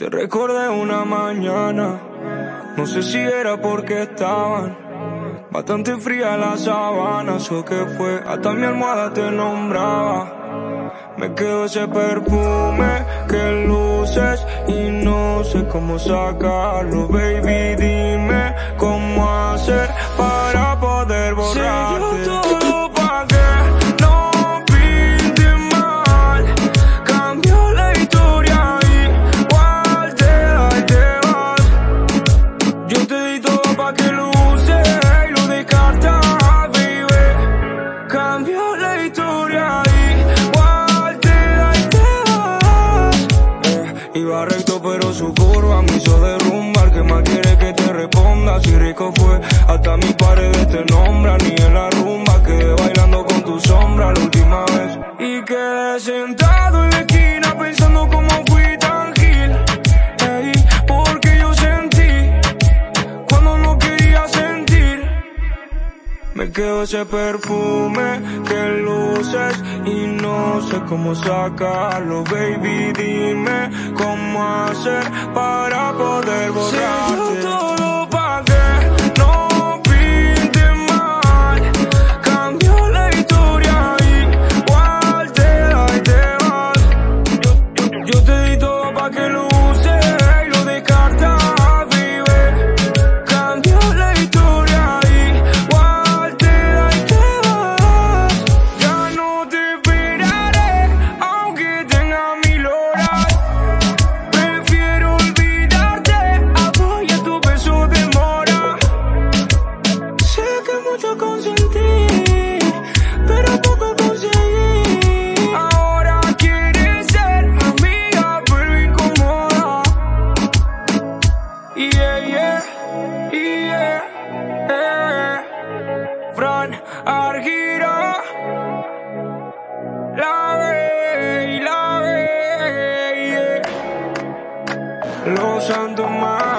Te recordé una mañana, no sé si era porque estaban bastante fría la sabana, o que fue, hasta mi almohada te nombraba. Me quedó ese perfume que luces y no sé cómo sacarlo, baby, dime cómo hacer me hizo derrumbar. Que más quiere que te responda? Si rico fue, hasta mis paredes te nombran. Ni en la rumba quedé bailando con tu sombra la última vez. Y quedé sentado en la esquina Me quedó ese perfume que luces y no sé cómo sacarlo, baby. Dime cómo hacer para poder Yeah, yeah, yeah, yeah. Fran Argira. La ve, la ve, yeah. Los Santos Maya.